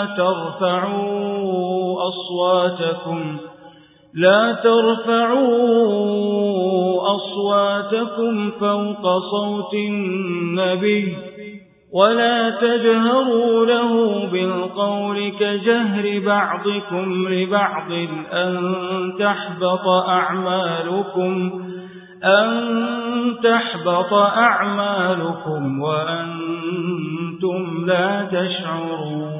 لا ترفعوا أصواتكم لا ترفعوا أصواتكم فوق صوت النبي ولا تجهروا له بالقول كجهر بعضكم لبعض أن تحبط أعمالكم أن تحبط أعمالكم وأنتم لا تشعرون.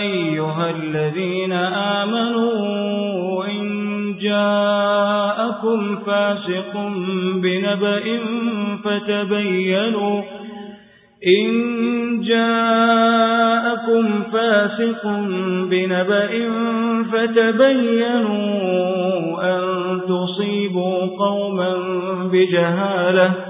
أيها الذين آمنوا إن جاءكم فاسق بنبأ فتبينوا. إن جاءكم فاسق بنبأ فتبينوا أن تصيبوا قوما بجهالة.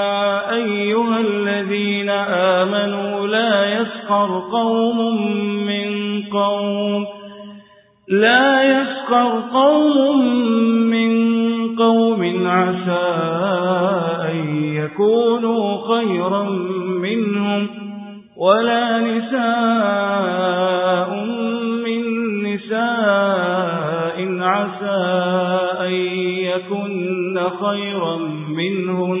أيها الذين آمنوا لا يسخر قوم من قوم لا يسخر قوم من قوم. عسى أن يكونوا خيرا منهم ولا نساء من نساء. عسى أن يكن خيرا منهن.